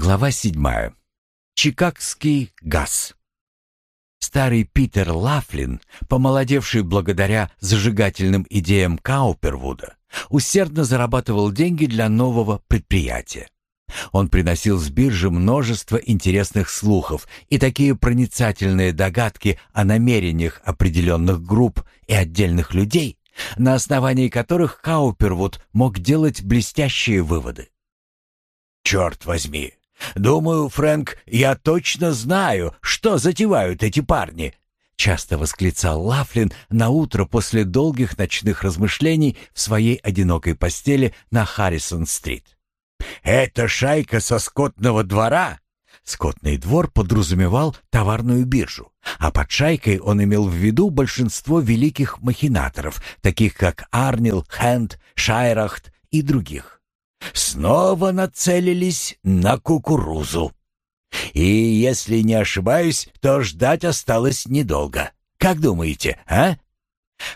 Глава седьмая. Чикагский газ. Старый Питер Лафлин, помолодевший благодаря зажигательным идеям Каупервуда, усердно зарабатывал деньги для нового предприятия. Он приносил с биржи множество интересных слухов и такие проницательные догадки о намерениях определенных групп и отдельных людей, на основании которых Каупервуд мог делать блестящие выводы. «Черт возьми! Думаю, Фрэнк, я точно знаю, что затевают эти парни!» Часто восклицал Лафлин на утро после долгих ночных размышлений в своей одинокой постели на Харрисон-стрит. «Это шайка со скотного двора?» Скотный двор подразумевал товарную биржу, а под шайкой он имел в виду большинство великих махинаторов, таких как Арнил, Хенд, Шайрахт и других. Снова нацелились на кукурузу. И, если не ошибаюсь, то ждать осталось недолго. Как думаете, а?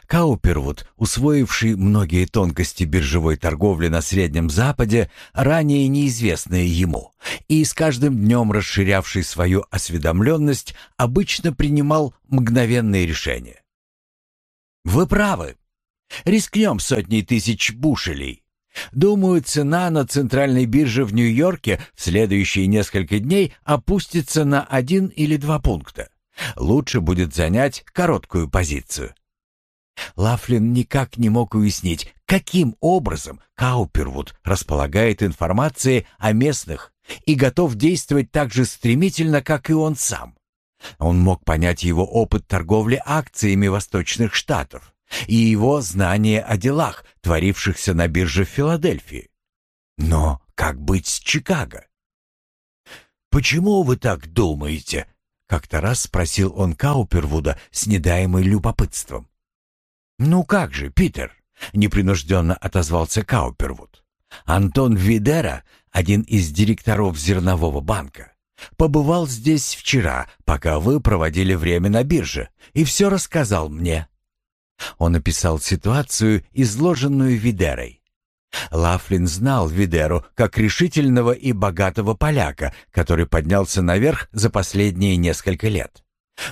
Каупервуд, усвоивший многие тонкости биржевой торговли на Среднем Западе, ранее неизвестные ему, и с каждым днем расширявший свою осведомленность, обычно принимал мгновенные решения. «Вы правы. Рискнем сотней тысяч бушелей. Думаю, цена на центральной бирже в Нью-Йорке в следующие несколько дней опустится на один или два пункта. Лучше будет занять короткую позицию. Лафлин никак не мог уяснить, каким образом Каупервуд располагает информацией о местных и готов действовать так же стремительно, как и он сам. Он мог понять его опыт торговли акциями Восточных Штатов и его знание о делах, творившихся на бирже в Филадельфии. Но как быть с Чикаго? «Почему вы так думаете?» — как-то раз спросил он Каупервуда с недаемой любопытством. «Ну как же, Питер?» — непринужденно отозвался Каупервуд. «Антон Видера, один из директоров зернового банка, побывал здесь вчера, пока вы проводили время на бирже, и все рассказал мне». Он описал ситуацию, изложенную Видерой. Лафлин знал Видеру как решительного и богатого поляка, который поднялся наверх за последние несколько лет.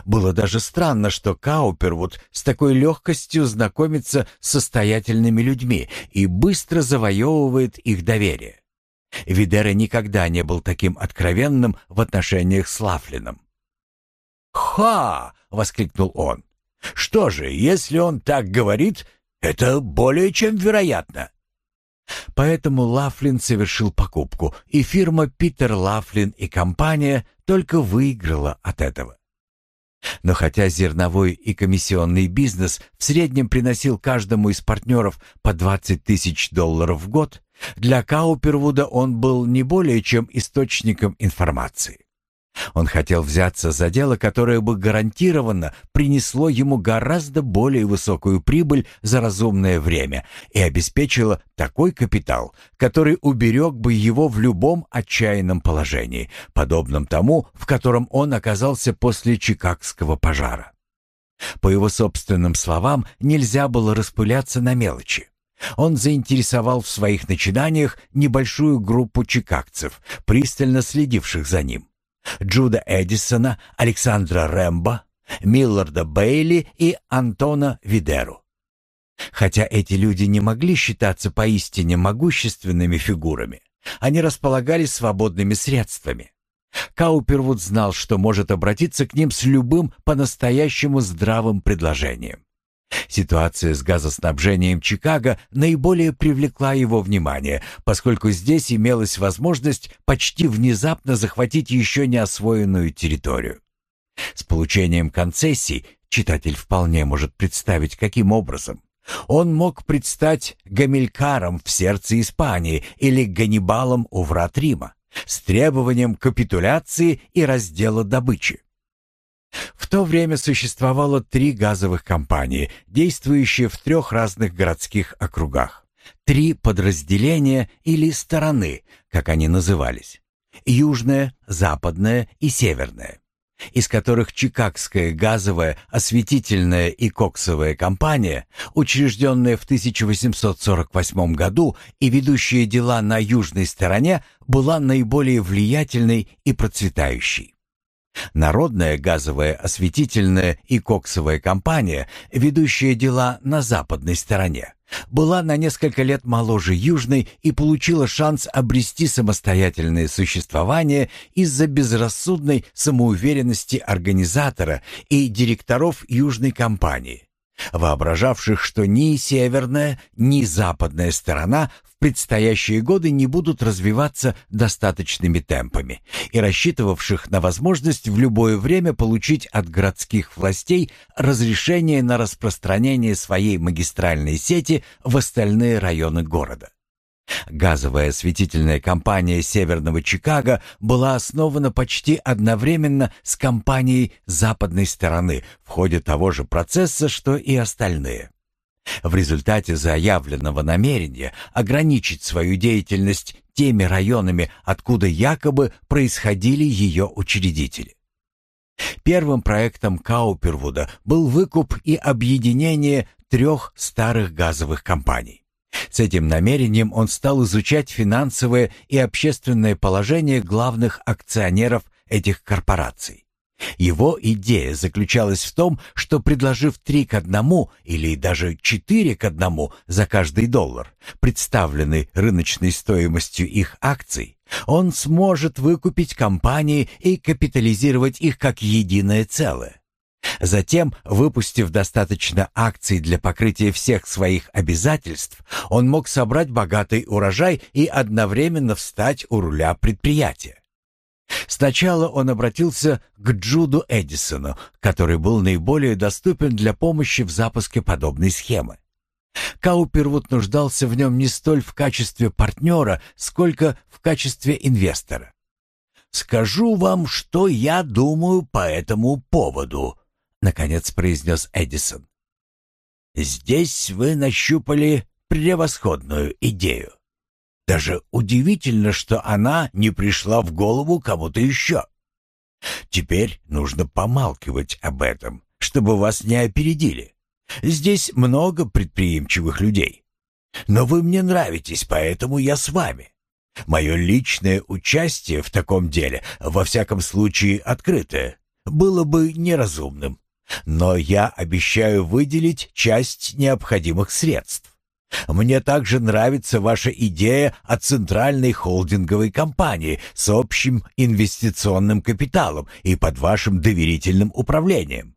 Было даже странно, что Каупервуд с такой легкостью знакомится с состоятельными людьми и быстро завоевывает их доверие. Видера никогда не был таким откровенным в отношениях с Лафлином. «Ха!» — воскликнул он. «Что же, если он так говорит, это более чем вероятно». Поэтому Лафлин совершил покупку, и фирма Питер Лафлин и компания только выиграла от этого. Но хотя зерновой и комиссионный бизнес в среднем приносил каждому из партнеров по 20 тысяч долларов в год, для Каупервуда он был не более чем источником информации. Он хотел взяться за дело, которое бы гарантированно принесло ему гораздо более высокую прибыль за разумное время и обеспечило такой капитал, который уберег бы его в любом отчаянном положении, подобном тому, в котором он оказался после Чикагского пожара. По его собственным словам, нельзя было распыляться на мелочи. Он заинтересовал в своих начинаниях небольшую группу чикагцев, пристально следивших за ним. Джуда Эдисона, Александра Рэмбо, Милларда Бейли и Антона Видеру. Хотя эти люди не могли считаться поистине могущественными фигурами, они располагали свободными средствами. Каупервуд знал, что может обратиться к ним с любым по-настоящему здравым предложением. Ситуация с газоснабжением Чикаго наиболее привлекла его внимание, поскольку здесь имелась возможность почти внезапно захватить еще не освоенную территорию. С получением концессий читатель вполне может представить, каким образом. Он мог предстать Гамилькаром в сердце Испании или Ганнибалом у врат Рима с требованием капитуляции и раздела добычи. В то время существовало три газовых компании, действующие в трех разных городских округах. Три подразделения или стороны, как они назывались. Южная, западная и северная. из которых Чикагская газовая, осветительная и коксовая компания, учрежденная в 1848 году и ведущая дела на южной стороне, была наиболее влиятельной и процветающей. Народная газовая, осветительная и коксовая компания, ведущая дела на западной стороне, была на несколько лет моложе Южной и получила шанс обрести самостоятельное существование из-за безрассудной самоуверенности организатора и директоров Южной компании, воображавших, что ни северная, ни западная сторона предстоящие годы не будут развиваться достаточными темпами и рассчитывавших на возможность в любое время получить от городских властей разрешение на распространение своей магистральной сети в остальные районы города. Газовая осветительная компания Северного Чикаго была основана почти одновременно с компанией западной стороны в ходе того же процесса, что и остальные. В результате заявленного намерения ограничить свою деятельность теми районами, откуда якобы происходили ее учредители. Первым проектом Каупервуда был выкуп и объединение трех старых газовых компаний. С этим намерением он стал изучать финансовое и общественное положение главных акционеров этих корпораций. Его идея заключалась в том, что предложив три к одному или даже четыре к одному за каждый доллар, представленный рыночной стоимостью их акций, он сможет выкупить компании и капитализировать их как единое целое. Затем, выпустив достаточно акций для покрытия всех своих обязательств, он мог собрать богатый урожай и одновременно встать у руля предприятия. Сначала он обратился к Джуду Эдисону, который был наиболее доступен для помощи в запуске подобной схемы. Каупервуд нуждался в нем не столь в качестве партнера, сколько в качестве инвестора. «Скажу вам, что я думаю по этому поводу», — наконец произнес Эдисон. «Здесь вы нащупали превосходную идею. Даже удивительно, что она не пришла в голову кому-то еще. Теперь нужно помалкивать об этом, чтобы вас не опередили. Здесь много предприимчивых людей. Но вы мне нравитесь, поэтому я с вами. Мое личное участие в таком деле, во всяком случае открытое, было бы неразумным. Но я обещаю выделить часть необходимых средств. Мне также нравится ваша идея о центральной холдинговой компании с общим инвестиционным капиталом и под вашим доверительным управлением.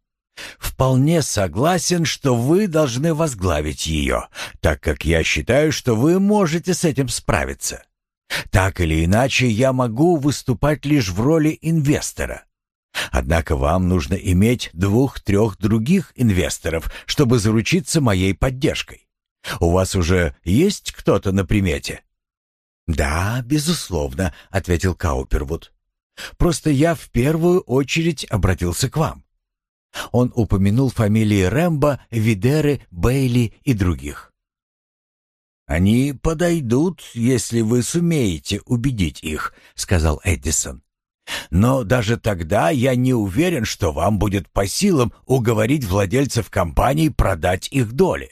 Вполне согласен, что вы должны возглавить ее, так как я считаю, что вы можете с этим справиться. Так или иначе, я могу выступать лишь в роли инвестора. Однако вам нужно иметь двух-трех других инвесторов, чтобы заручиться моей поддержкой. У вас уже есть кто-то на примете?» «Да, безусловно», — ответил Каупервуд. «Просто я в первую очередь обратился к вам». Он упомянул фамилии Рэмбо, Видеры, Бейли и других. «Они подойдут, если вы сумеете убедить их», — сказал Эдисон. «Но даже тогда я не уверен, что вам будет по силам уговорить владельцев компаний продать их доли.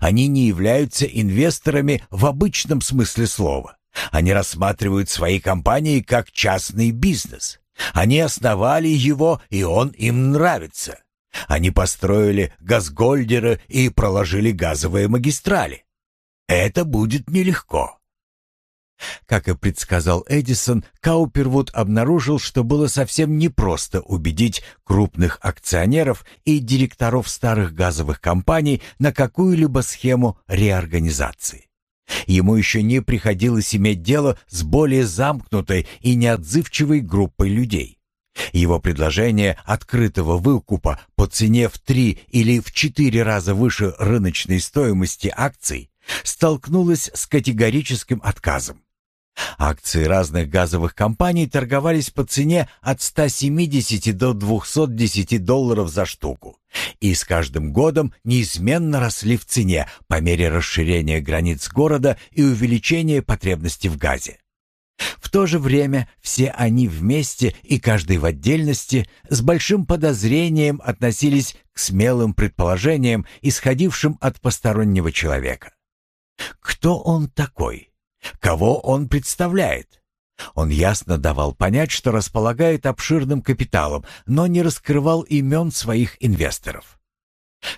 Они не являются инвесторами в обычном смысле слова. Они рассматривают свои компании как частный бизнес. Они основали его, и он им нравится. Они построили газгольдеры и проложили газовые магистрали. Это будет нелегко. Как и предсказал Эдисон, Каупервуд обнаружил, что было совсем непросто убедить крупных акционеров и директоров старых газовых компаний на какую-либо схему реорганизации. Ему еще не приходилось иметь дело с более замкнутой и неотзывчивой группой людей. Его предложение открытого выкупа по цене в три или в четыре раза выше рыночной стоимости акций столкнулось с категорическим отказом. Акции разных газовых компаний торговались по цене от 170 до 210 долларов за штуку и с каждым годом неизменно росли в цене по мере расширения границ города и увеличения потребности в газе. В то же время все они вместе и каждый в отдельности с большим подозрением относились к смелым предположениям, исходившим от постороннего человека. Кто он такой? Кого он представляет? Он ясно давал понять, что располагает обширным капиталом, но не раскрывал имен своих инвесторов.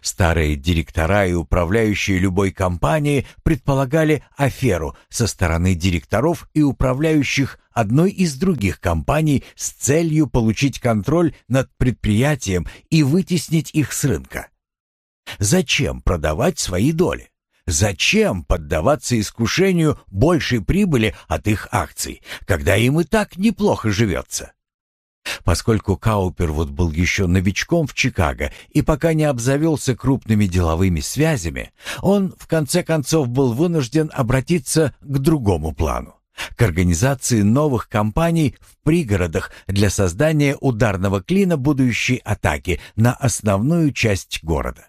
Старые директора и управляющие любой компании предполагали аферу со стороны директоров и управляющих одной из других компаний с целью получить контроль над предприятием и вытеснить их с рынка. Зачем продавать свои доли? Зачем поддаваться искушению большей прибыли от их акций, когда им и так неплохо живется? Поскольку Каупервуд был еще новичком в Чикаго и пока не обзавелся крупными деловыми связями, он в конце концов был вынужден обратиться к другому плану к организации новых компаний в пригородах для создания ударного клина будущей атаки на основную часть города.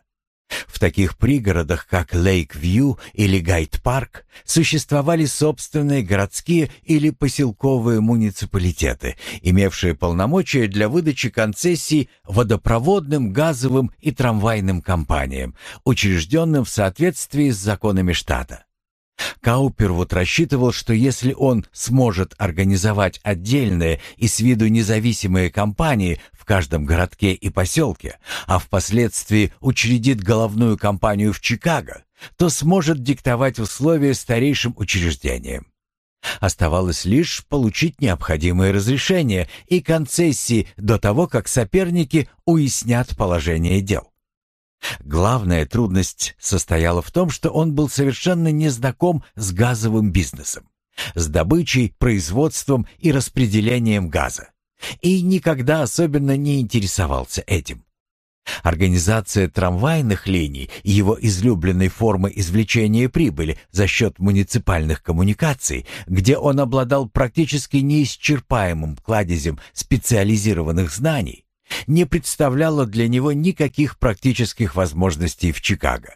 В таких пригородах, как Лейк-Вью или Гайд-Парк, существовали собственные городские или поселковые муниципалитеты, имевшие полномочия для выдачи концессий водопроводным, газовым и трамвайным компаниям, учрежденным в соответствии с законами штата. Каупервуд рассчитывал, что если он сможет организовать отдельные и с виду независимые компании в каждом городке и поселке, а впоследствии учредит головную компанию в Чикаго, то сможет диктовать условия старейшим учреждениям. Оставалось лишь получить необходимые разрешения и концессии до того, как соперники уяснят положение дел. Главная трудность состояла в том, что он был совершенно незнаком с газовым бизнесом, с добычей, производством и распределением газа, и никогда особенно не интересовался этим. Организация трамвайных линий и его излюбленной формы извлечения прибыли за счет муниципальных коммуникаций, где он обладал практически неисчерпаемым кладезем специализированных знаний, не представляло для него никаких практических возможностей в Чикаго.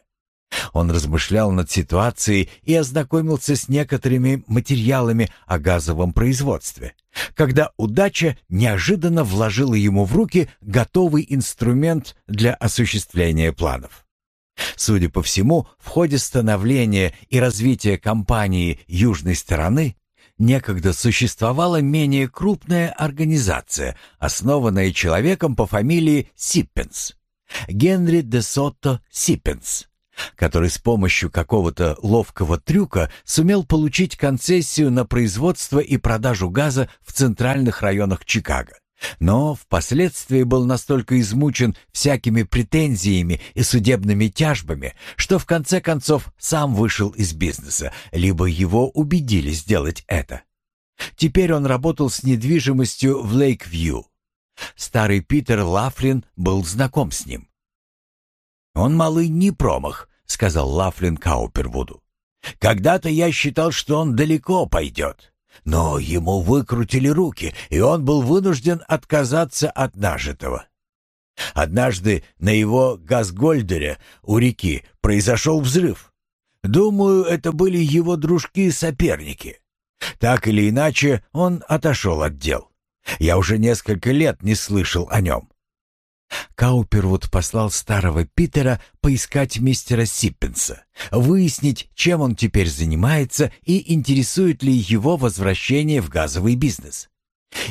Он размышлял над ситуацией и ознакомился с некоторыми материалами о газовом производстве, когда удача неожиданно вложила ему в руки готовый инструмент для осуществления планов. Судя по всему, в ходе становления и развития компании южной стороны некогда существовала менее крупная организация, основанная человеком по фамилии Сиппенс, Генри де Сотто Сиппенс, который с помощью какого-то ловкого трюка сумел получить концессию на производство и продажу газа в центральных районах Чикаго но впоследствии был настолько измучен всякими претензиями и судебными тяжбами, что в конце концов сам вышел из бизнеса, либо его убедили сделать это. Теперь он работал с недвижимостью в Лейк-Вью. Старый Питер Лафлин был знаком с ним. «Он малый не промах», — сказал Лафлин Каупервуду. «Когда-то я считал, что он далеко пойдет. Но ему выкрутили руки, и он был вынужден отказаться от нажитого. Однажды на его газгольдере у реки произошел взрыв. Думаю, это были его дружки-соперники. Так или иначе, он отошел от дел. Я уже несколько лет не слышал о нем. Каупервуд послал старого Питера поискать мистера Сиппенса, выяснить, чем он теперь занимается и интересует ли его возвращение в газовый бизнес.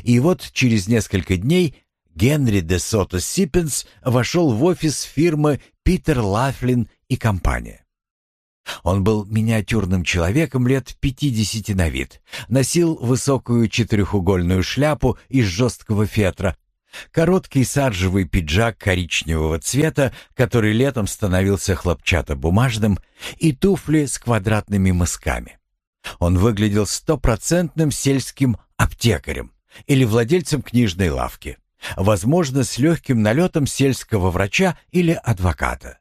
И вот через несколько дней Генри де Сото Сиппенс вошел в офис фирмы Питер Лафлин и компания. Он был миниатюрным человеком лет пятидесяти на вид, носил высокую четырехугольную шляпу из жесткого фетра, Короткий саржевый пиджак коричневого цвета, который летом становился хлопчатобумажным, и туфли с квадратными мысками. Он выглядел стопроцентным сельским аптекарем или владельцем книжной лавки, возможно, с легким налетом сельского врача или адвоката.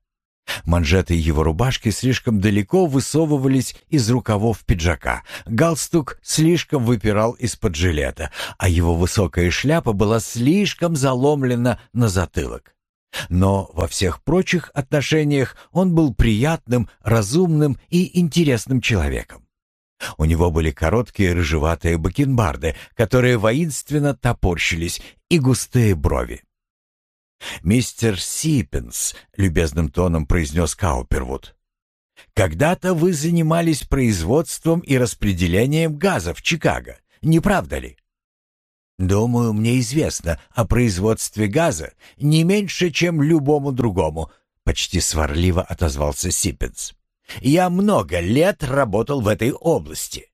Манжеты его рубашки слишком далеко высовывались из рукавов пиджака, галстук слишком выпирал из-под жилета, а его высокая шляпа была слишком заломлена на затылок. Но во всех прочих отношениях он был приятным, разумным и интересным человеком. У него были короткие рыжеватые бакенбарды, которые воинственно топорщились, и густые брови. «Мистер Сипенс», — любезным тоном произнес Каупервуд, — «когда-то вы занимались производством и распределением газа в Чикаго, не правда ли?» «Думаю, мне известно о производстве газа не меньше, чем любому другому», — почти сварливо отозвался Сипенс. «Я много лет работал в этой области».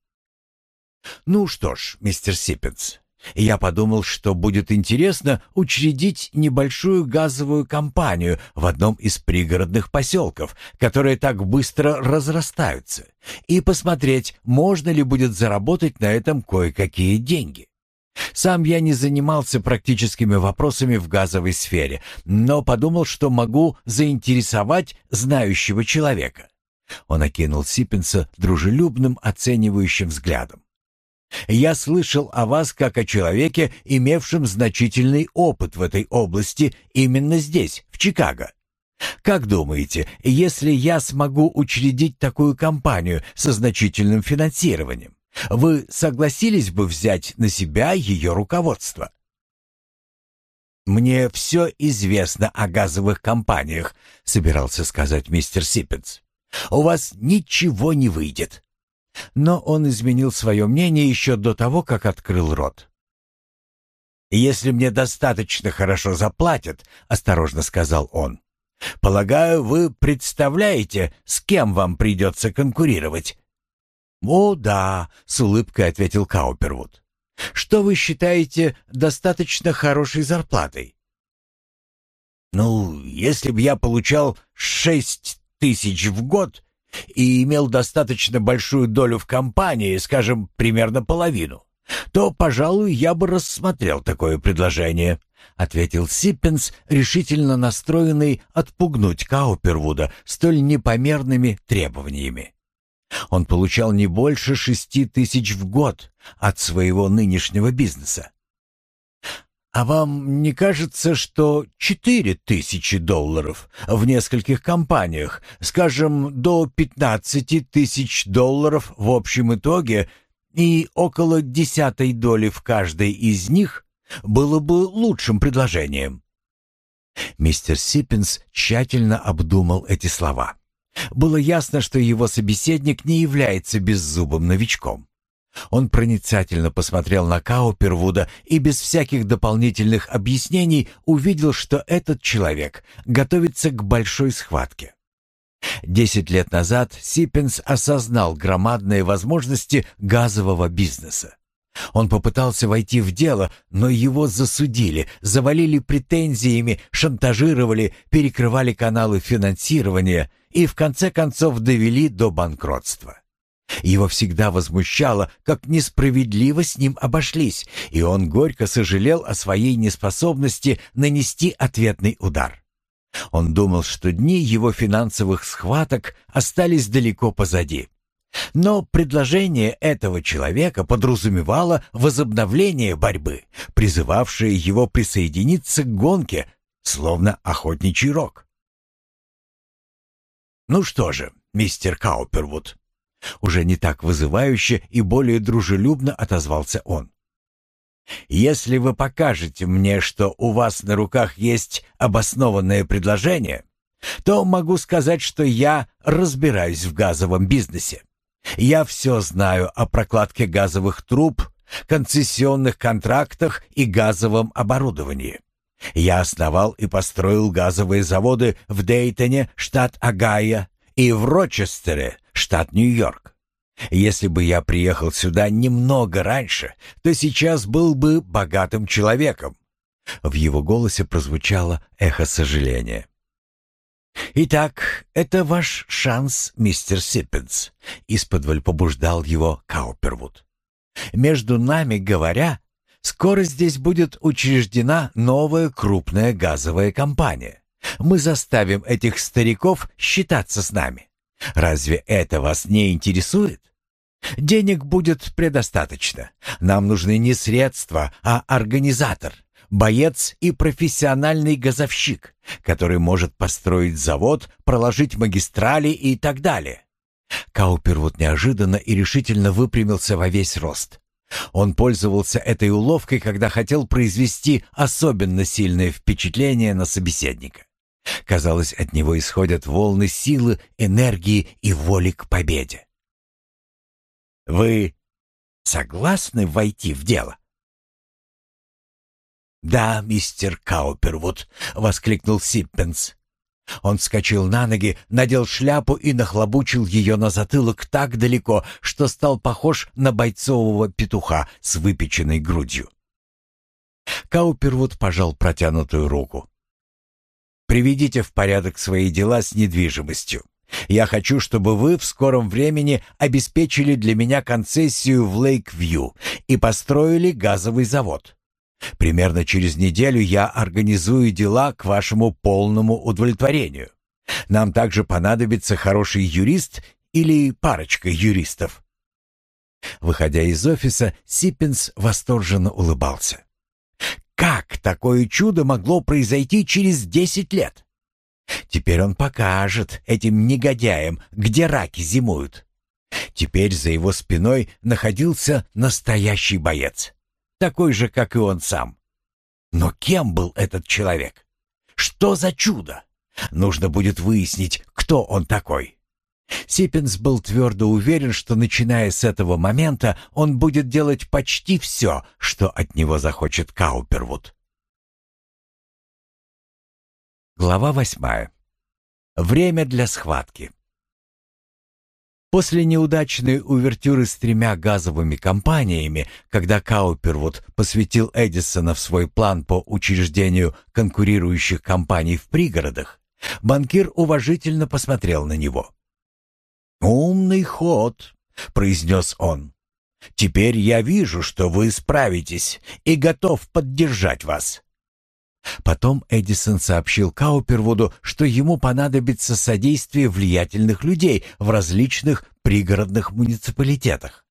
«Ну что ж, мистер Сипенс, я подумал, что будет интересно учредить небольшую газовую компанию в одном из пригородных поселков, которые так быстро разрастаются, и посмотреть, можно ли будет заработать на этом кое-какие деньги. Сам я не занимался практическими вопросами в газовой сфере, но подумал, что могу заинтересовать знающего человека. Он окинул Сипенса дружелюбным оценивающим взглядом. Я слышал о вас как о человеке, имевшем значительный опыт в этой области именно здесь, в Чикаго. Как думаете, если я смогу учредить такую компанию со значительным финансированием, вы согласились бы взять на себя ее руководство? «Мне все известно о газовых компаниях», — собирался сказать мистер Сиппетс. «У вас ничего не выйдет. Но он изменил свое мнение еще до того, как открыл рот. «Если мне достаточно хорошо заплатят», — осторожно сказал он, — «полагаю, вы представляете, с кем вам придется конкурировать?» «О, да», — с улыбкой ответил Каупервуд. «Что вы считаете достаточно хорошей зарплатой?» «Ну, если бы я получал шесть тысяч в год, и имел достаточно большую долю в компании, скажем, примерно половину, то, пожалуй, я бы рассмотрел такое предложение», — ответил Сиппенс, решительно настроенный отпугнуть Каупервуда столь непомерными требованиями. Он получал не больше шести тысяч в год от своего нынешнего бизнеса. А вам не кажется, что четыре тысячи долларов в нескольких компаниях, скажем, до пятнадцати тысяч долларов в общем итоге и около десятой доли в каждой из них было бы лучшим предложением? Мистер Сиппинс тщательно обдумал эти слова. Было ясно, что его собеседник не является беззубым новичком. Он проницательно посмотрел на Каупервуда и без всяких дополнительных объяснений увидел, что этот человек готовится к большой схватке. Десять лет назад Сиппенс осознал громадные возможности газового бизнеса. Он попытался войти в дело, но его засудили, завалили претензиями, шантажировали, перекрывали каналы финансирования и в конце концов довели до банкротства. Его всегда возмущало, как несправедливо с ним обошлись, и он горько сожалел о своей неспособности нанести ответный удар. Он думал, что дни его финансовых схваток остались далеко позади. Но предложение этого человека подразумевало возобновление борьбы, призывавшее его присоединиться к гонке, словно охотничий рог. «Ну что же, мистер Каупервуд», уже не так вызывающе и более дружелюбно отозвался он. «Если вы покажете мне, что у вас на руках есть обоснованное предложение, то могу сказать, что я разбираюсь в газовом бизнесе. Я все знаю о прокладке газовых труб, концессионных контрактах и газовом оборудовании. Я основал и построил газовые заводы в Дейтоне, штат Огайо, и в Рочестере, штат Нью-Йорк. Если бы я приехал сюда немного раньше, то сейчас был бы богатым человеком. В его голосе прозвучало эхо сожаления. «Итак, это ваш шанс, мистер Сиппенс», — исподволь побуждал его Каупервуд. «Между нами говоря, скоро здесь будет учреждена новая крупная газовая компания. Мы заставим этих стариков считаться с нами. Разве это вас не интересует? Денег будет предостаточно. Нам нужны не средства, а организатор, боец и профессиональный газовщик, который может построить завод, проложить магистрали и так далее. Каупервуд неожиданно и решительно выпрямился во весь рост. Он пользовался этой уловкой, когда хотел произвести особенно сильное впечатление на собеседника. Казалось, от него исходят волны силы, энергии и воли к победе. «Вы согласны войти в дело?» «Да, мистер Каупервуд», — воскликнул Сиппенс. Он вскочил на ноги, надел шляпу и нахлобучил ее на затылок так далеко, что стал похож на бойцового петуха с выпеченной грудью. Каупервуд пожал протянутую руку. «Приведите в порядок свои дела с недвижимостью. Я хочу, чтобы вы в скором времени обеспечили для меня концессию в Лейк-Вью и построили газовый завод. Примерно через неделю я организую дела к вашему полному удовлетворению. Нам также понадобится хороший юрист или парочка юристов». Выходя из офиса, Сиппенс восторженно улыбался. «Как такое чудо могло произойти через десять лет? Теперь он покажет этим негодяям, где раки зимуют». Теперь за его спиной находился настоящий боец такой же, как и он сам. Но кем был этот человек? Что за чудо? Нужно будет выяснить, кто он такой. Сиппенс был твердо уверен, что начиная с этого момента он будет делать почти все, что от него захочет Каупервуд. Глава восьмая. Время для схватки. После неудачной увертюры с тремя газовыми компаниями, когда Каупервуд посвятил Эдисона в свой план по учреждению конкурирующих компаний в пригородах, банкир уважительно посмотрел на него. «Умный ход», — произнес он. «Теперь я вижу, что вы справитесь и готов поддержать вас. Потом Эдисон сообщил Каупервуду, что ему понадобится содействие влиятельных людей в различных пригородных муниципалитетах.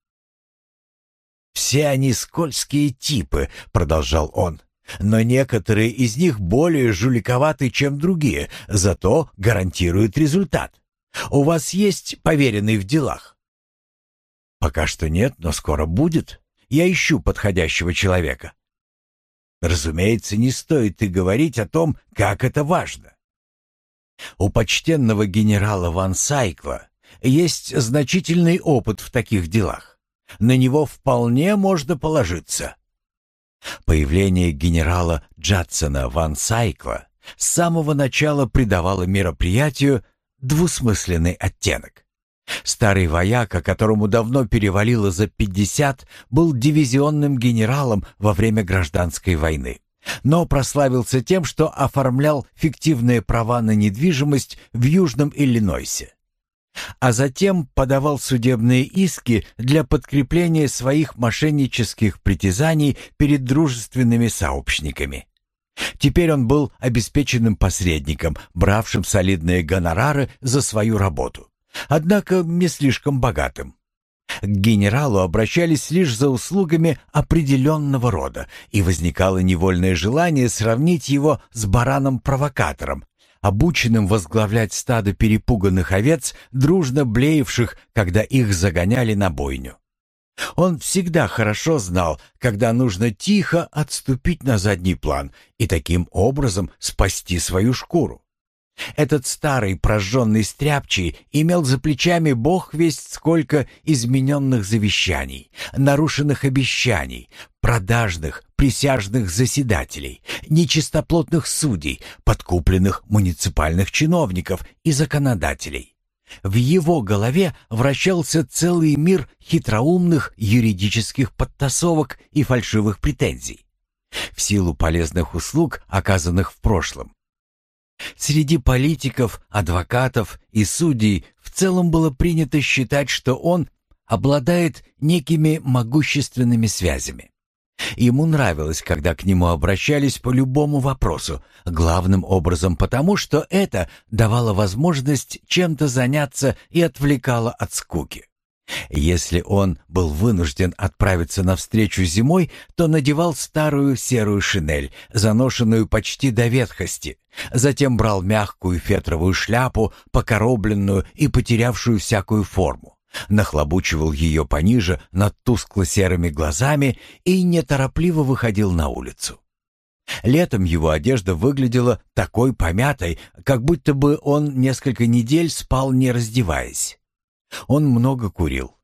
«Все они скользкие типы», — продолжал он, «но некоторые из них более жуликоваты, чем другие, зато гарантируют результат. У вас есть поверенный в делах?» «Пока что нет, но скоро будет. Я ищу подходящего человека». Разумеется, не стоит и говорить о том, как это важно. У почтенного генерала Ван Сайкла есть значительный опыт в таких делах. На него вполне можно положиться. Появление генерала Джадсона Ван Сайкла с самого начала придавало мероприятию двусмысленный оттенок. Старый вояка, которому давно перевалило за пятьдесят, был дивизионным генералом во время гражданской войны, но прославился тем, что оформлял фиктивные права на недвижимость в Южном Иллинойсе. А затем подавал судебные иски для подкрепления своих мошеннических притязаний перед дружественными сообщниками. Теперь он был обеспеченным посредником, бравшим солидные гонорары за свою работу однако не слишком богатым. К генералу обращались лишь за услугами определенного рода, и возникало невольное желание сравнить его с бараном-провокатором, обученным возглавлять стадо перепуганных овец, дружно блеявших, когда их загоняли на бойню. Он всегда хорошо знал, когда нужно тихо отступить на задний план и таким образом спасти свою шкуру. Этот старый прожженный стряпчий имел за плечами бог весть сколько измененных завещаний, нарушенных обещаний, продажных присяжных заседателей, нечистоплотных судей, подкупленных муниципальных чиновников и законодателей. В его голове вращался целый мир хитроумных юридических подтасовок и фальшивых претензий. В силу полезных услуг, оказанных в прошлом, Среди политиков, адвокатов и судей в целом было принято считать, что он обладает некими могущественными связями. Ему нравилось, когда к нему обращались по любому вопросу, главным образом потому, что это давало возможность чем-то заняться и отвлекало от скуки. Если он был вынужден отправиться навстречу зимой, то надевал старую серую шинель, заношенную почти до ветхости, затем брал мягкую фетровую шляпу, покоробленную и потерявшую всякую форму, нахлобучивал ее пониже над тускло-серыми глазами и неторопливо выходил на улицу. Летом его одежда выглядела такой помятой, как будто бы он несколько недель спал не раздеваясь. Он много курил.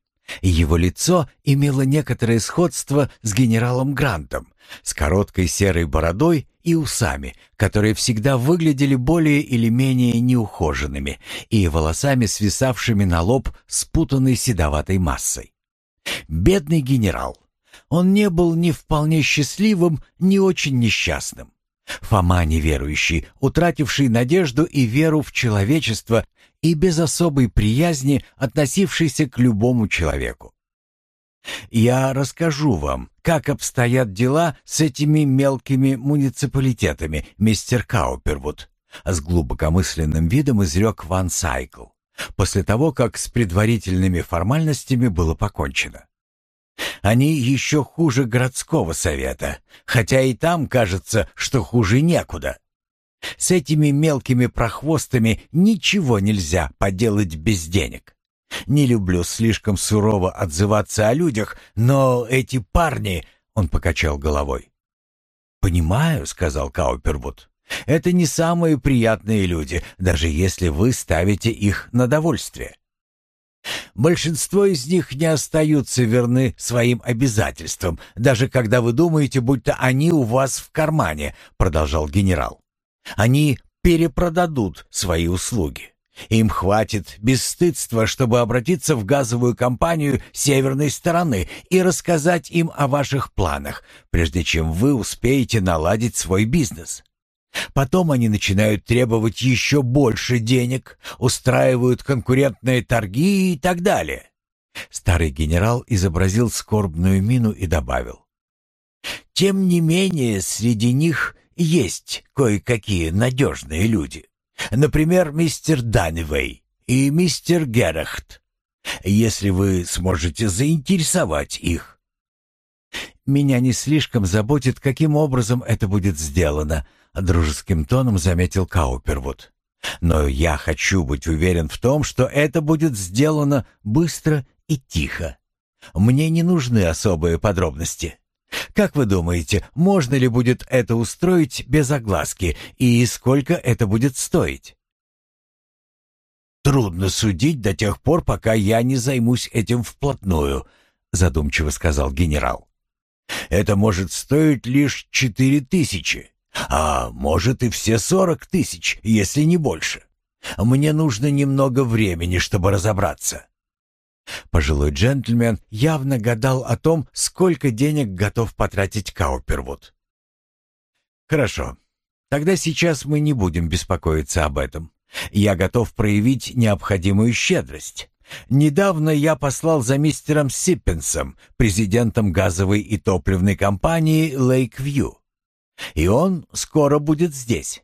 Его лицо имело некоторое сходство с генералом Грантом, с короткой серой бородой и усами, которые всегда выглядели более или менее неухоженными, и волосами, свисавшими на лоб спутанной седоватой массой. Бедный генерал. Он не был ни вполне счастливым, ни очень несчастным. Фома неверующий, утративший надежду и веру в человечество и без особой приязни относившийся к любому человеку. Я расскажу вам, как обстоят дела с этими мелкими муниципалитетами, мистер Каупервуд, с глубокомысленным видом изрек Ван Сайкл, после того, как с предварительными формальностями было покончено. Они еще хуже городского совета, хотя и там кажется, что хуже некуда. С этими мелкими прохвостами ничего нельзя поделать без денег. Не люблю слишком сурово отзываться о людях, но эти парни...» — он покачал головой. «Понимаю», — сказал Каупервуд. «Это не самые приятные люди, даже если вы ставите их на довольствие. Большинство из них не остаются верны своим обязательствам, даже когда вы думаете, будто они у вас в кармане», — продолжал генерал. Они перепродадут свои услуги. Им хватит бесстыдства, чтобы обратиться в газовую компанию северной стороны и рассказать им о ваших планах, прежде чем вы успеете наладить свой бизнес. Потом они начинают требовать еще больше денег, устраивают конкурентные торги и так далее. Старый генерал изобразил скорбную мину и добавил. Тем не менее, среди них есть кое-какие надежные люди. Например, мистер Данивей и мистер Герахт. Если вы сможете заинтересовать их. Меня не слишком заботит, каким образом это будет сделано, дружеским тоном заметил Каупервуд. Но я хочу быть уверен в том, что это будет сделано быстро и тихо. Мне не нужны особые подробности. Как вы думаете, можно ли будет это устроить без огласки и сколько это будет стоить? Трудно судить до тех пор, пока я не займусь этим вплотную, задумчиво сказал генерал. Это может стоить лишь четыре тысячи, а может и все сорок тысяч, если не больше. Мне нужно немного времени, чтобы разобраться. Пожилой джентльмен явно гадал о том, сколько денег готов потратить Каупервуд. «Хорошо. Тогда сейчас мы не будем беспокоиться об этом. Я готов проявить необходимую щедрость. Недавно я послал за мистером Сиппенсом, президентом газовой и топливной компании Лейквью. И он скоро будет здесь.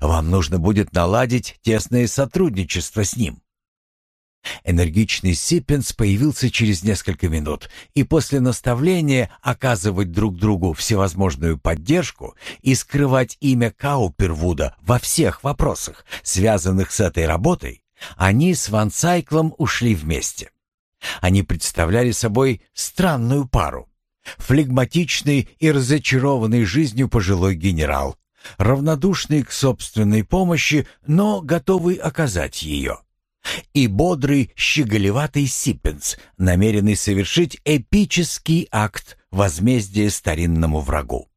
Вам нужно будет наладить тесное сотрудничество с ним. Энергичный Сиппенс появился через несколько минут, и после наставления оказывать друг другу всевозможную поддержку и скрывать имя Каупервуда во всех вопросах, связанных с этой работой, они с Ван Сайклом ушли вместе. Они представляли собой странную пару. Флегматичный и разочарованный жизнью пожилой генерал, равнодушный к собственной помощи, но готовый оказать ее и бодрый, щеголеватый Сиппенс, намеренный совершить эпический акт возмездия старинному врагу.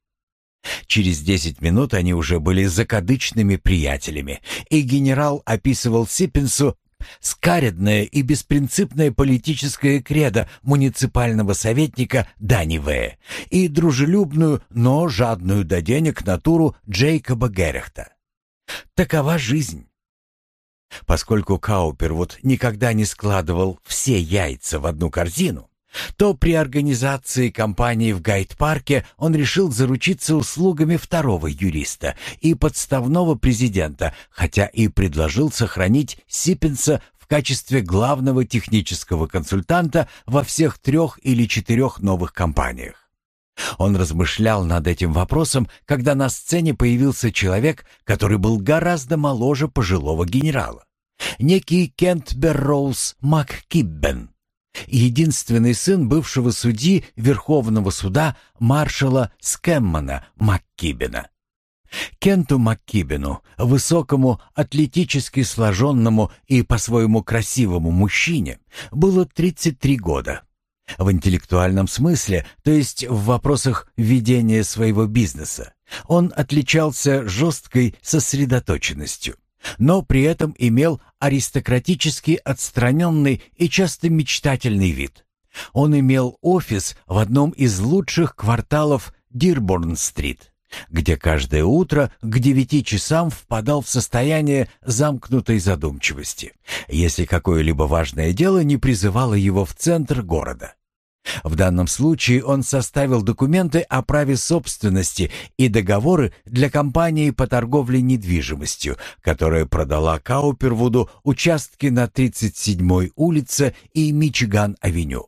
Через десять минут они уже были закадычными приятелями, и генерал описывал Сиппенсу скаредное и беспринципное политическое кредо муниципального советника Данивея и дружелюбную, но жадную до денег натуру Джейкоба Геррихта. Такова жизнь. Поскольку Каупервуд никогда не складывал все яйца в одну корзину, то при организации кампании в Гайд-парке он решил заручиться услугами второго юриста и подставного президента, хотя и предложил сохранить Сиппенса в качестве главного технического консультанта во всех трех или четырех новых компаниях. Он размышлял над этим вопросом, когда на сцене появился человек, который был гораздо моложе пожилого генерала. Некий Кент Берроуз МакКиббен, единственный сын бывшего судьи Верховного суда маршала Скэммана МакКиббена. Кенту МакКибену, высокому, атлетически сложенному и по-своему красивому мужчине, было 33 года. В интеллектуальном смысле, то есть в вопросах ведения своего бизнеса, он отличался жесткой сосредоточенностью, но при этом имел аристократически отстраненный и часто мечтательный вид. Он имел офис в одном из лучших кварталов Дирборн-стрит где каждое утро к девяти часам впадал в состояние замкнутой задумчивости, если какое-либо важное дело не призывало его в центр города. В данном случае он составил документы о праве собственности и договоры для компании по торговле недвижимостью, которая продала Каупервуду участки на 37-й улице и Мичиган-авеню.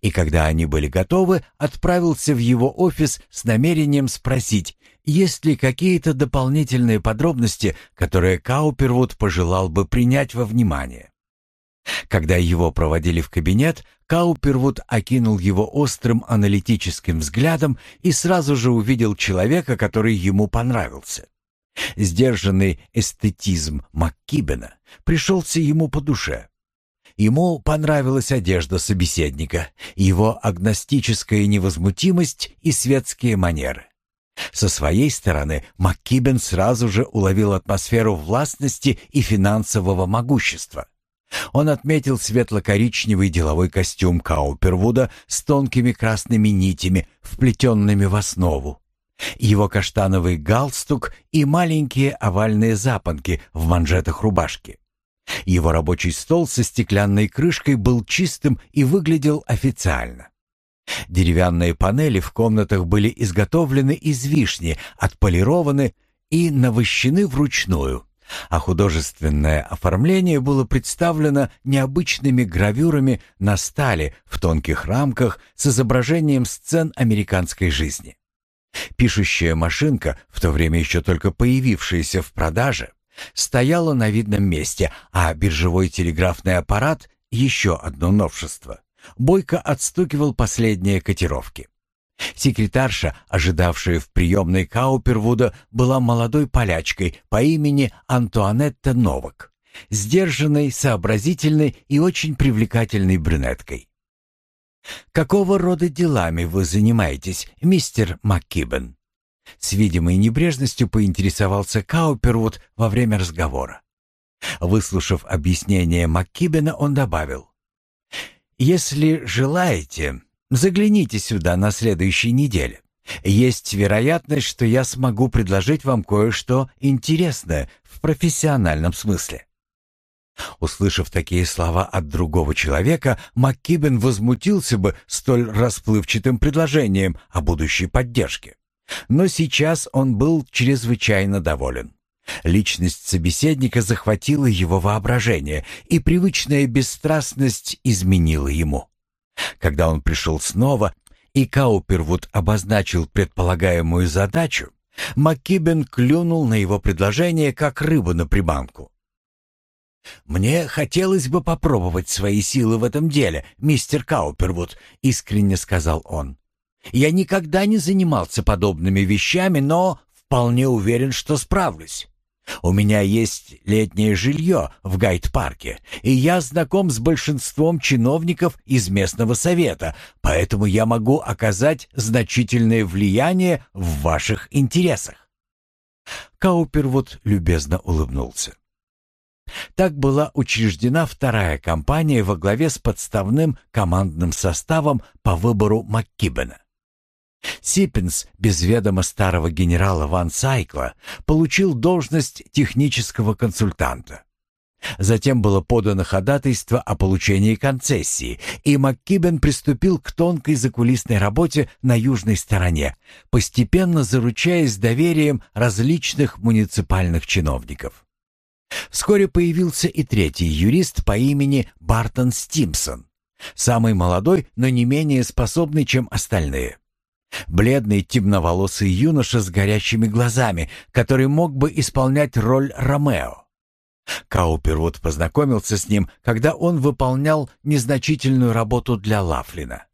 И когда они были готовы, отправился в его офис с намерением спросить, есть ли какие-то дополнительные подробности, которые Каупервуд пожелал бы принять во внимание. Когда его проводили в кабинет, Каупервуд окинул его острым аналитическим взглядом и сразу же увидел человека, который ему понравился. Сдержанный эстетизм МакКибена пришелся ему по душе. Ему понравилась одежда собеседника, его агностическая невозмутимость и светские манеры. Со своей стороны МакКибен сразу же уловил атмосферу властности и финансового могущества. Он отметил светло-коричневый деловой костюм Каупервуда с тонкими красными нитями, вплетенными в основу. Его каштановый галстук и маленькие овальные запонки в манжетах рубашки. Его рабочий стол со стеклянной крышкой был чистым и выглядел официально. Деревянные панели в комнатах были изготовлены из вишни, отполированы и навощены вручную, а художественное оформление было представлено необычными гравюрами на стале в тонких рамках с изображением сцен американской жизни. Пишущая машинка, в то время еще только появившаяся в продаже, стояла на видном месте, а биржевой телеграфный аппарат — еще одно новшество. Бойко отстукивал последние котировки. Секретарша, ожидавшая в приемной Каупервуда, была молодой полячкой по имени Антуанетта Новак, сдержанной, сообразительной и очень привлекательной брюнеткой. «Какого рода делами вы занимаетесь, мистер МакКибен?» С видимой небрежностью поинтересовался Каупервуд во время разговора. Выслушав объяснение МакКибена, он добавил. «Если желаете, загляните сюда на следующей неделе. Есть вероятность, что я смогу предложить вам кое-что интересное в профессиональном смысле». Услышав такие слова от другого человека, МакКибен возмутился бы столь расплывчатым предложением о будущей поддержке. Но сейчас он был чрезвычайно доволен. Личность собеседника захватила его воображение, и привычная бесстрастность изменила ему. Когда он пришел снова, и Каупервуд обозначил предполагаемую задачу, МакКибен клюнул на его предложение, как рыба на приманку. «Мне хотелось бы попробовать свои силы в этом деле, мистер Каупервуд», — искренне сказал он. Я никогда не занимался подобными вещами, но вполне уверен, что справлюсь. У меня есть летнее жилье в Гайд-парке, и я знаком с большинством чиновников из местного совета, поэтому я могу оказать значительное влияние в ваших интересах. Каупервуд любезно улыбнулся. Так была учреждена вторая компания во главе с подставным командным составом по выбору МакКибена. Сиппенс, без ведома старого генерала Ван Сайкла, получил должность технического консультанта. Затем было подано ходатайство о получении концессии, и МакКибен приступил к тонкой закулисной работе на южной стороне, постепенно заручаясь доверием различных муниципальных чиновников. Вскоре появился и третий юрист по имени Бартон Стимсон, самый молодой, но не менее способный, чем остальные. Бледный темноволосый юноша с горящими глазами, который мог бы исполнять роль Ромео. Каупервуд познакомился с ним, когда он выполнял незначительную работу для Лафлина.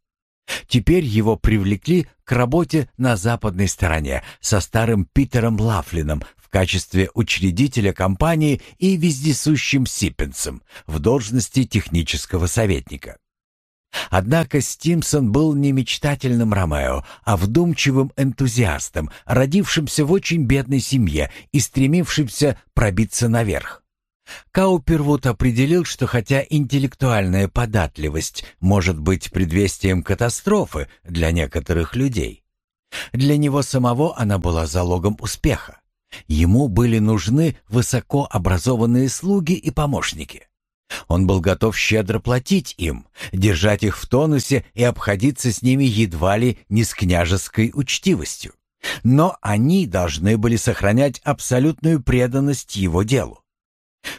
Теперь его привлекли к работе на западной стороне со старым Питером Лафлином в качестве учредителя компании и вездесущим Сиппенсом в должности технического советника. Однако Стимсон был не мечтательным Ромео, а вдумчивым энтузиастом, родившимся в очень бедной семье и стремившимся пробиться наверх. Каупервуд определил, что хотя интеллектуальная податливость может быть предвестием катастрофы для некоторых людей, для него самого она была залогом успеха. Ему были нужны высокообразованные слуги и помощники. Он был готов щедро платить им, держать их в тонусе и обходиться с ними едва ли не с княжеской учтивостью. Но они должны были сохранять абсолютную преданность его делу.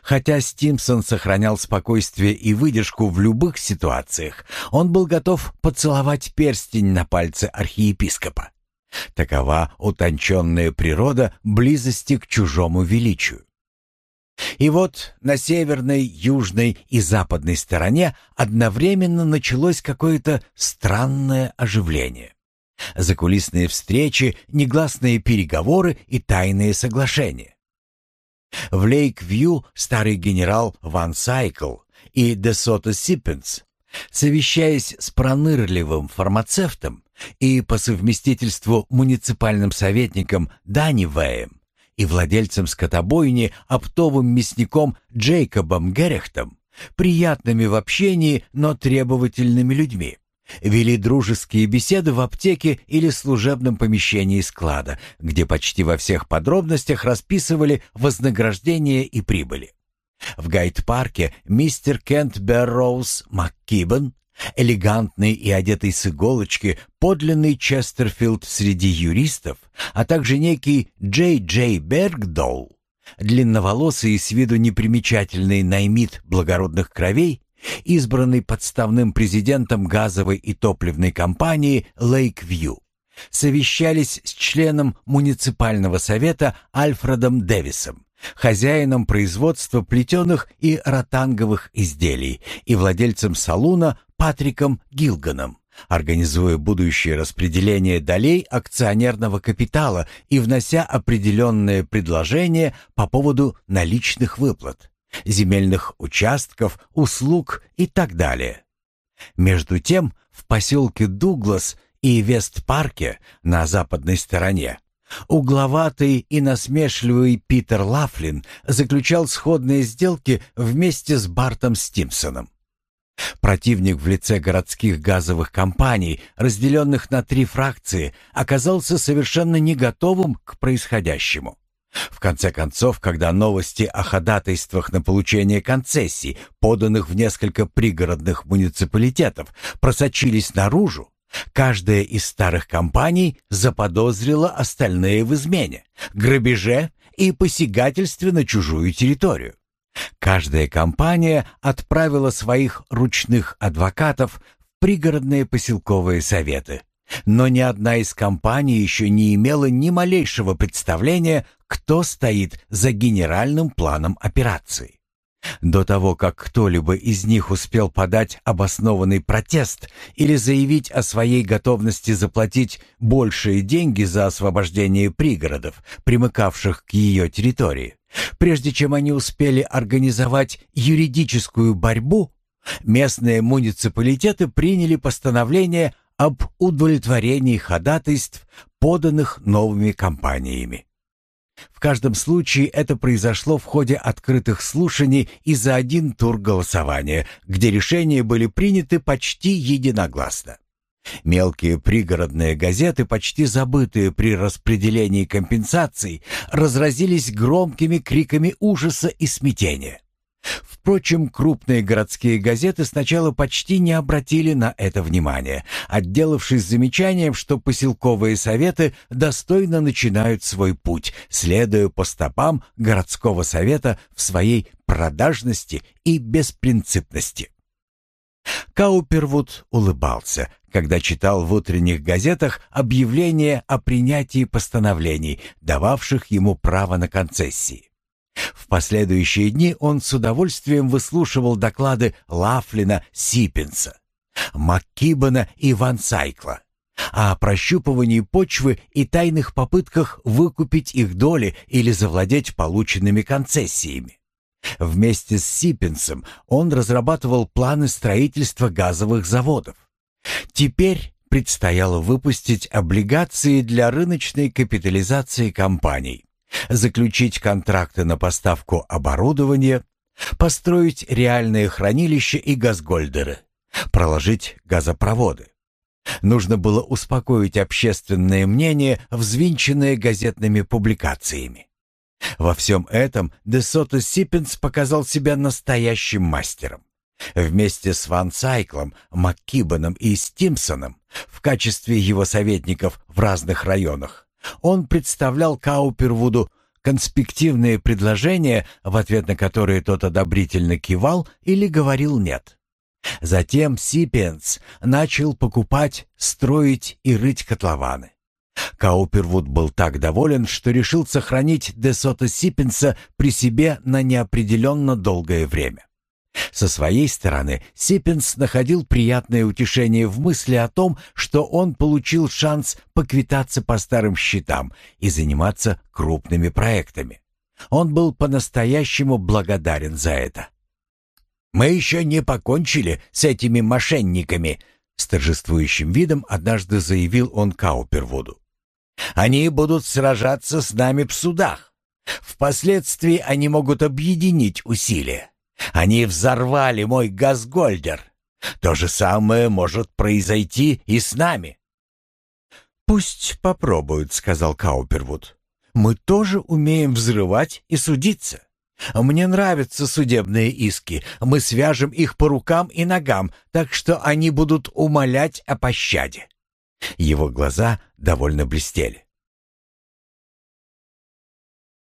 Хотя Стимсон сохранял спокойствие и выдержку в любых ситуациях, он был готов поцеловать перстень на пальце архиепископа. Такова утонченная природа близости к чужому величию. И вот на северной, южной и западной стороне одновременно началось какое-то странное оживление. Закулисные встречи, негласные переговоры и тайные соглашения. В Лейк-Вью старый генерал Ван Сайкл и Десото Сиппенс, совещаясь с пронырливым фармацевтом и по совместительству муниципальным советником Дани Вэем, и владельцем скотобойни, оптовым мясником Джейкобом Герехтом, приятными в общении, но требовательными людьми. Вели дружеские беседы в аптеке или служебном помещении склада, где почти во всех подробностях расписывали вознаграждения и прибыли. В гайд-парке мистер Кент Берроуз МакКибен элегантный и одетый с иголочки, подлинный Честерфилд среди юристов, а также некий Джей Джей Бергдоу, длинноволосый и с виду непримечательный наймит благородных кровей, избранный подставным президентом газовой и топливной компании Лейквью, совещались с членом муниципального совета Альфредом Дэвисом, хозяином производства плетеных и ротанговых изделий и владельцем салуна Патриком Гилганом, организуя будущее распределение долей акционерного капитала и внося определенные предложения по поводу наличных выплат, земельных участков, услуг и так далее. Между тем, в поселке Дуглас и Вест-Парке на западной стороне Угловатый и насмешливый Питер Лафлин заключал сходные сделки вместе с Бартом Стимсоном. Противник в лице городских газовых компаний, разделенных на три фракции, оказался совершенно не готовым к происходящему. В конце концов, когда новости о ходатайствах на получение концессий, поданных в несколько пригородных муниципалитетов, просочились наружу, каждая из старых компаний заподозрила остальные в измене, грабеже и посягательстве на чужую территорию. Каждая компания отправила своих ручных адвокатов в пригородные поселковые советы. Но ни одна из компаний еще не имела ни малейшего представления, кто стоит за генеральным планом операции. До того, как кто-либо из них успел подать обоснованный протест или заявить о своей готовности заплатить большие деньги за освобождение пригородов, примыкавших к ее территории, прежде чем они успели организовать юридическую борьбу, местные муниципалитеты приняли постановление об удовлетворении ходатайств, поданных новыми компаниями. В каждом случае это произошло в ходе открытых слушаний и за один тур голосования, где решения были приняты почти единогласно. Мелкие пригородные газеты, почти забытые при распределении компенсаций, разразились громкими криками ужаса и смятения. Впрочем, крупные городские газеты сначала почти не обратили на это внимание, отделавшись замечанием, что поселковые советы достойно начинают свой путь, следуя по стопам городского совета в своей продажности и беспринципности. Каупервуд улыбался, когда читал в утренних газетах объявления о принятии постановлений, дававших ему право на концессии. В последующие дни он с удовольствием выслушивал доклады Лафлина Сипенса, МакКибана и Ван Сайкла о прощупывании почвы и тайных попытках выкупить их доли или завладеть полученными концессиями. Вместе с Сипенсом он разрабатывал планы строительства газовых заводов. Теперь предстояло выпустить облигации для рыночной капитализации компаний, заключить контракты на поставку оборудования, построить реальные хранилища и газгольдеры, проложить газопроводы. Нужно было успокоить общественное мнение, взвинченное газетными публикациями. Во всем этом Десото Сиппенс показал себя настоящим мастером. Вместе с Ван Сайклом, МакКибаном и Стимсоном в качестве его советников в разных районах он представлял Каупервуду конспективные предложения, в ответ на которые тот одобрительно кивал или говорил «нет». Затем Сипенс начал покупать, строить и рыть котлованы. Каупервуд был так доволен, что решил сохранить Десота Сипенса при себе на неопределенно долгое время. Со своей стороны, Сипенс находил приятное утешение в мысли о том, что он получил шанс поквитаться по старым счетам и заниматься крупными проектами. Он был по-настоящему благодарен за это. «Мы еще не покончили с этими мошенниками», — с торжествующим видом однажды заявил он Каупервуду. «Они будут сражаться с нами в судах. Впоследствии они могут объединить усилия. Они взорвали мой газгольдер. То же самое может произойти и с нами». «Пусть попробуют», — сказал Каупервуд. «Мы тоже умеем взрывать и судиться. Мне нравятся судебные иски. Мы свяжем их по рукам и ногам, так что они будут умолять о пощаде». Его глаза довольно блестели.